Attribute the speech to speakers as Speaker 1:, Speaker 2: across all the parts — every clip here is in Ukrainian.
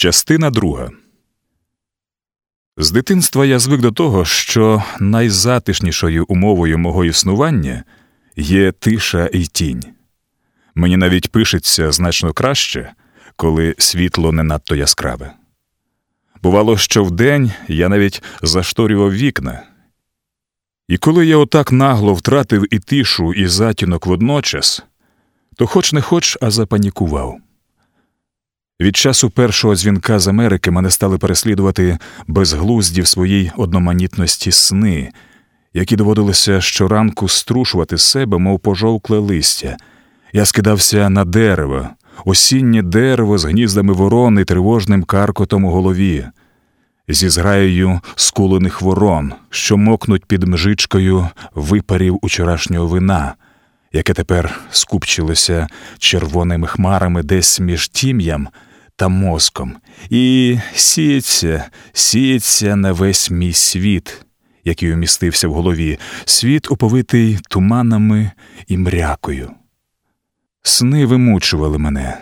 Speaker 1: Частина друга. З дитинства я звик до того, що найзатишнішою умовою мого існування є тиша і тінь. Мені навіть пишеться значно краще, коли світло не надто яскраве. Бувало, що вдень я навіть зашторював вікна. І коли я отак нагло втратив і тишу, і затінок водночас, то хоч не хоч, а запанікував. Від часу першого дзвінка з Америки мене стали переслідувати безглузді в своїй одноманітності сни, які доводилося щоранку струшувати себе, мов пожовкле листя. Я скидався на дерево, осіннє дерево з гніздами ворони тривожним каркотом у голові, зі зграєю скулених ворон, що мокнуть під мжичкою випарів учорашнього вина, яке тепер скупчилося червоними хмарами десь між тім'ям та мозком, і сіється, сіється на весь мій світ, який умістився в голові, світ оповитий туманами і мрякою. Сни вимучували мене,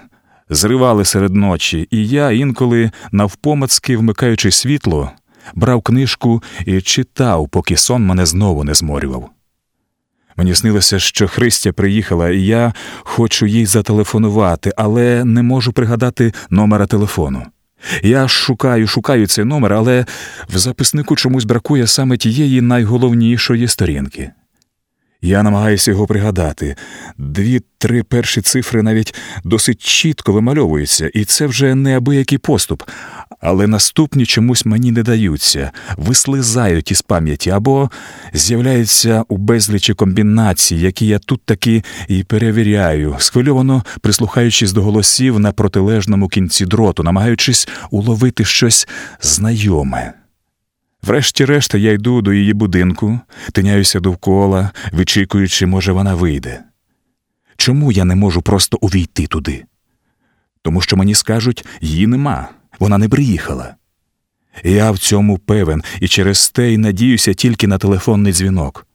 Speaker 1: зривали серед ночі, і я інколи, навпомацки вмикаючи світло, брав книжку і читав, поки сон мене знову не зморював. Мені снилося, що Христя приїхала, і я хочу їй зателефонувати, але не можу пригадати номера телефону. Я шукаю, шукаю цей номер, але в записнику чомусь бракує саме тієї найголовнішої сторінки. Я намагаюся його пригадати. Дві-три перші цифри навіть досить чітко вимальовуються, і це вже неабиякий поступ, але наступні чомусь мені не даються, вислизають із пам'яті або з'являються у безлічі комбінацій, які я тут таки і перевіряю, схвильовано прислухаючись до голосів на протилежному кінці дроту, намагаючись уловити щось знайоме. Врешті-решт я йду до її будинку, тиняюся довкола, вичікуючи, може, вона вийде. Чому я не можу просто увійти туди? Тому що мені скажуть, її нема, вона не приїхала. Я в цьому певен і через те й надіюся тільки на телефонний дзвінок.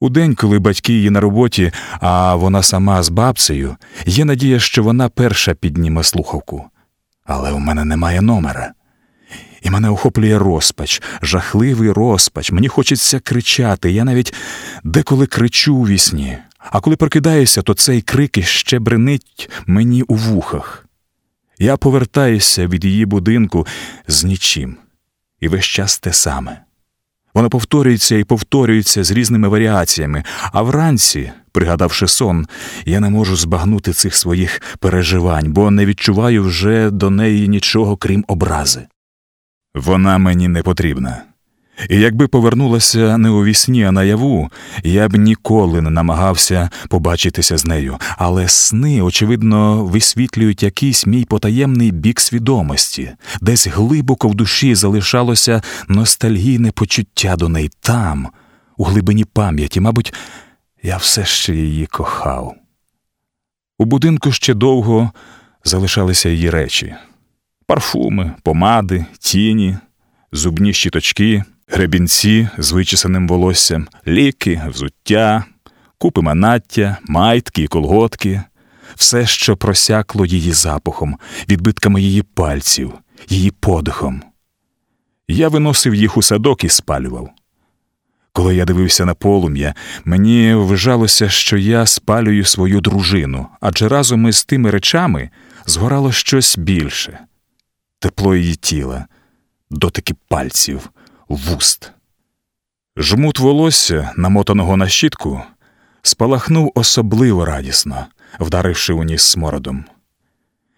Speaker 1: У день, коли батьки її на роботі, а вона сама з бабцею, є надія, що вона перша підніме слухавку. Але у мене немає номера і мене охоплює розпач, жахливий розпач. Мені хочеться кричати. Я навіть деколи кричу у вісні, а коли прокидаюся, то цей крик іще бренить мені у вухах. Я повертаюся від її будинку з нічим, і весь час те саме. Воно повторюється і повторюється з різними варіаціями, а вранці, пригадавши сон, я не можу збагнути цих своїх переживань, бо не відчуваю вже до неї нічого крім образи. Вона мені не потрібна. І якби повернулася не у вісні, а наяву, я б ніколи не намагався побачитися з нею, але сни, очевидно, висвітлюють якийсь мій потаємний бік свідомості, десь глибоко в душі залишалося ностальгійне почуття до неї там, у глибині пам'яті, мабуть, я все ще її кохав. У будинку ще довго залишалися її речі парфуми, помади, тіні, зубні щіточки, гребінці з вичесаним волоссям, ліки, взуття, купи манаття, майтки і колготки, все, що просякло її запахом, відбитками її пальців, її подихом. Я виносив їх у садок і спалював. Коли я дивився на полум'я, мені вважалося, що я спалюю свою дружину, адже разом із тими речами згорало щось більше, тепло її тіла, дотики пальців, вуст. Жмут волосся, намотаного на щітку, спалахнув особливо радісно, вдаривши у ніс смородом.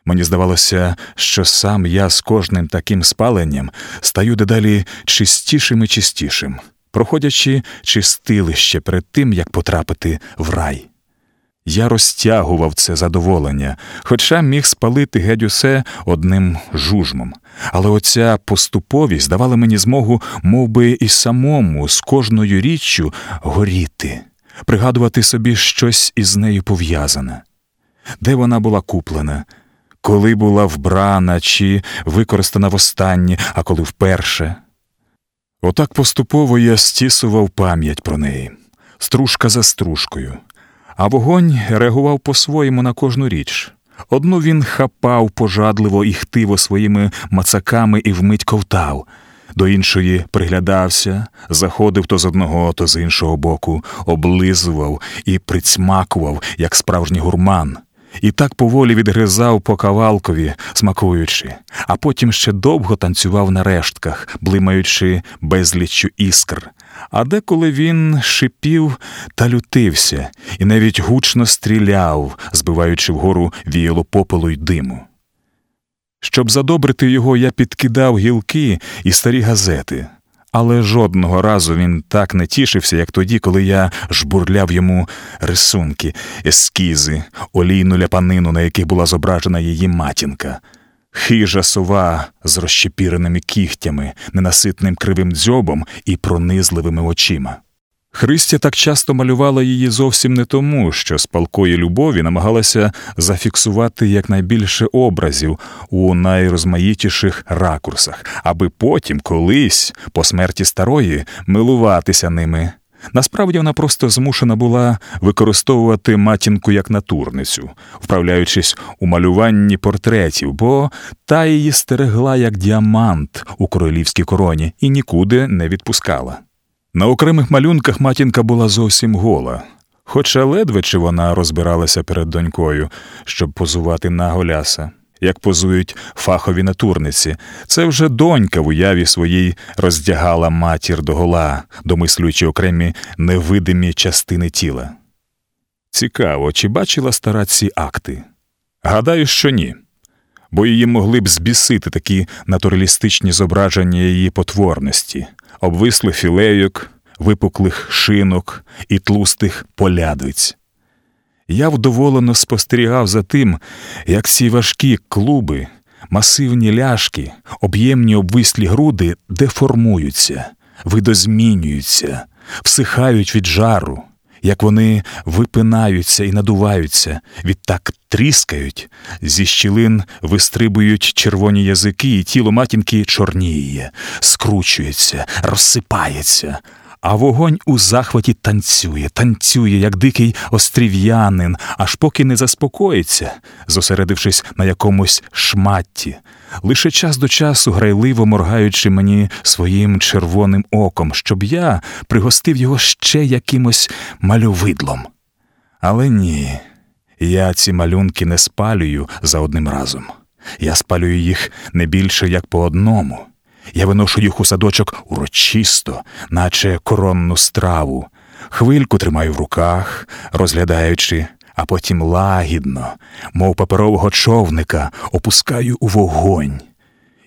Speaker 1: Мені здавалося, що сам я з кожним таким спаленням стаю дедалі чистішим і чистішим, проходячи чистилище перед тим, як потрапити в рай. Я розтягував це задоволення, хоча міг спалити геть усе одним жужмом. Але оця поступовість давала мені змогу мов би, і самому з кожною річчю горіти, пригадувати собі щось із нею пов'язане, де вона була куплена, коли була вбрана чи використана востаннє, а коли вперше. Отак поступово я стісував пам'ять про неї, стружка за стружкою. А вогонь реагував по-своєму на кожну річ, Одну він хапав пожадливо і хтиво своїми мацаками і вмить ковтав, до іншої приглядався, заходив то з одного, то з іншого боку, облизував і прицмакував, як справжній гурман, і так поволі відгризав по кавалкові, смакуючи, а потім ще довго танцював на рештках, блимаючи безліччю іскр. А деколи він шипів та лютився і навіть гучно стріляв, збиваючи вгору віяло попелу й диму. Щоб задобрити його, я підкидав гілки і старі газети, але жодного разу він так не тішився, як тоді, коли я жбурляв йому рисунки, ескізи, олійну ляпанину, на яких була зображена її матінка. Хижа сова з розщепіреними кігтями, ненаситним кривим дзьобом і пронизливими очима. Христя так часто малювала її зовсім не тому, що з палкої любові намагалася зафіксувати якнайбільше образів у найрозмаїтіших ракурсах, аби потім, колись, по смерті старої, милуватися ними. Насправді вона просто змушена була використовувати матінку як натурницю, вправляючись у малюванні портретів, бо та її стерегла як діамант у королівській короні і нікуди не відпускала. На окремих малюнках матінка була зовсім гола, хоча ледве чи вона розбиралася перед донькою, щоб позувати на голяса. Як позують фахові натурниці, це вже донька в уяві своїй роздягала матір догола, домислюючи окремі невидимі частини тіла. Цікаво, чи бачила стара ці акти? Гадаю, що ні, бо її могли б збісити такі натуралістичні зображення її потворності, обвислих філейок, випуклих шинок і тлустих полядиць. Я вдоволено спостерігав за тим, як ці важкі клуби, масивні ляшки, об'ємні обвислі груди деформуються, видозмінюються, всихають від жару, як вони випинаються і надуваються, відтак тріскають, зі щілин вистрибують червоні язики, і тіло матінки чорніє, скручується, розсипається. А вогонь у захваті танцює, танцює, як дикий острів'янин, аж поки не заспокоїться, зосередившись на якомусь шматті, лише час до часу грайливо моргаючи мені своїм червоним оком, щоб я пригостив його ще якимось мальовидлом. Але ні, я ці малюнки не спалюю за одним разом. Я спалюю їх не більше як по одному. Я виношу їх у садочок урочисто, наче коронну страву, хвильку тримаю в руках, розглядаючи, а потім лагідно, мов паперового човника, опускаю у вогонь.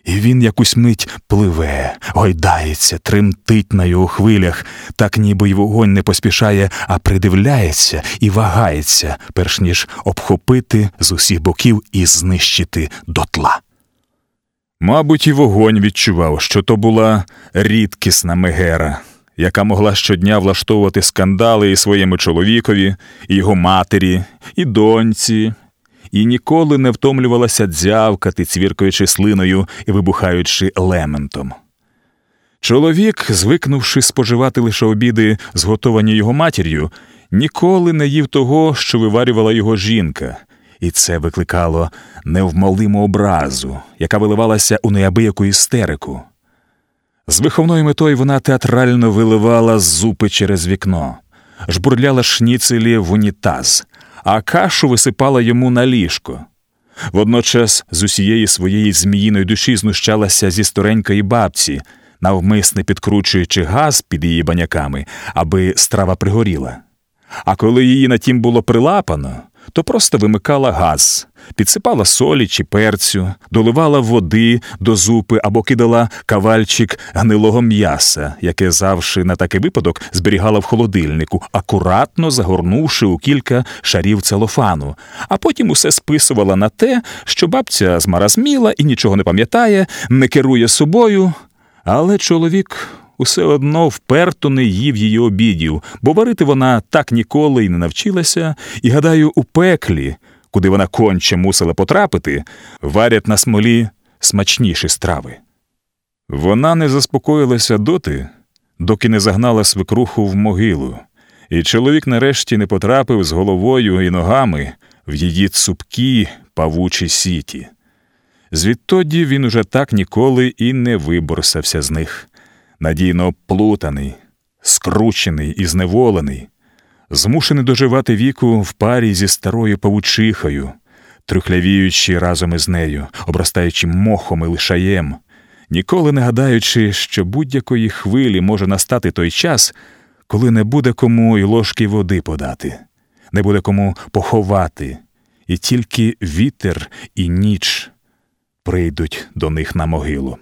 Speaker 1: І він якусь мить пливе, гойдається, тремтить на його хвилях, так ніби й вогонь не поспішає, а придивляється і вагається, перш ніж обхопити з усіх боків і знищити дотла. Мабуть, і вогонь відчував, що то була рідкісна мегера, яка могла щодня влаштовувати скандали і своєму чоловікові, і його матері, і доньці, і ніколи не втомлювалася дзявкати, цвіркаючи слиною і вибухаючи лементом. Чоловік, звикнувши споживати лише обіди, зготовані його матір'ю, ніколи не їв того, що виварювала його жінка і це викликало невмолиму образу, яка виливалася у неабияку істерику. З виховною метою вона театрально виливала зупи через вікно, жбурляла шніцелі в унітаз, а кашу висипала йому на ліжко. Водночас з усієї своєї зміїної душі знущалася зі старенької бабці, навмисне підкручуючи газ під її баняками, аби страва пригоріла. А коли її на тім було прилапано, то просто вимикала газ, підсипала солі чи перцю, доливала води до зупи або кидала кавальчик гнилого м'яса, яке завжди на такий випадок зберігала в холодильнику, акуратно загорнувши у кілька шарів целофану, а потім усе списувала на те, що бабця змаразміла і нічого не пам'ятає, не керує собою. Але чоловік усе одно вперто не їв її обідів, бо варити вона так ніколи й не навчилася, і, гадаю, у пеклі, куди вона конче мусила потрапити, варять на смолі смачніші страви. Вона не заспокоїлася доти, доки не загнала свекруху в могилу, і чоловік нарешті не потрапив з головою і ногами в її цупкі, павучі сіті. Звідтоді він уже так ніколи і не виборсався з них, надійно плутаний, скручений і зневолений, змушений доживати віку в парі зі старою павучихою, трухлявіючи разом із нею, обростаючи мохом і лишаєм, ніколи не гадаючи, що будь-якої хвилі може настати той час, коли не буде кому й ложки води подати, не буде кому поховати, і тільки вітер і ніч прийдуть до них на могилу.